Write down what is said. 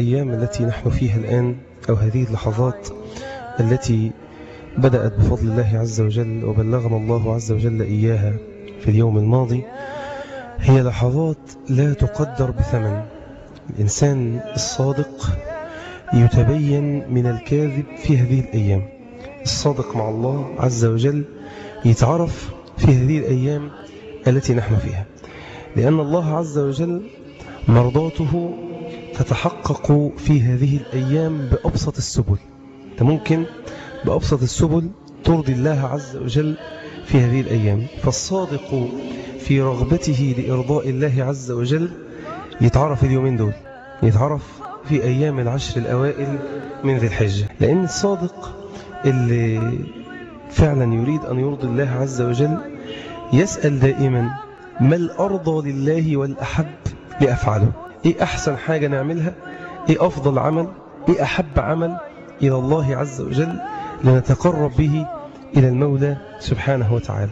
الأيام التي نحن فيها الآن أو هذه اللحظات التي بدأت بفضل الله عز وجل وبلغنا الله عز وجل إياها في اليوم الماضي هي لحظات لا تقدر بثمن. الإنسان الصادق يتبين من الكاذب في هذه الأيام. الصادق مع الله عز وجل يتعرف في هذه الأيام التي نحن فيها. لأن الله عز وجل مرضاته تتحقق في هذه الأيام بأبسط السبل. أنت ممكن بأبسط السبل ترضي الله عز وجل في هذه الأيام. فالصادق في رغبته لإرضاء الله عز وجل يتعرف اليومين دول. يتعرف في أيام العشر الأوائل من ذي الحجة. لأن الصادق اللي فعلا يريد أن يرضي الله عز وجل يسأل دائما ما الأرضى لله والأحب لأفعله إيه أحسن حاجة نعملها؟ إيه أفضل عمل؟ إيه أحب عمل إلى الله عز وجل لنتقرب به إلى المولى سبحانه وتعالى.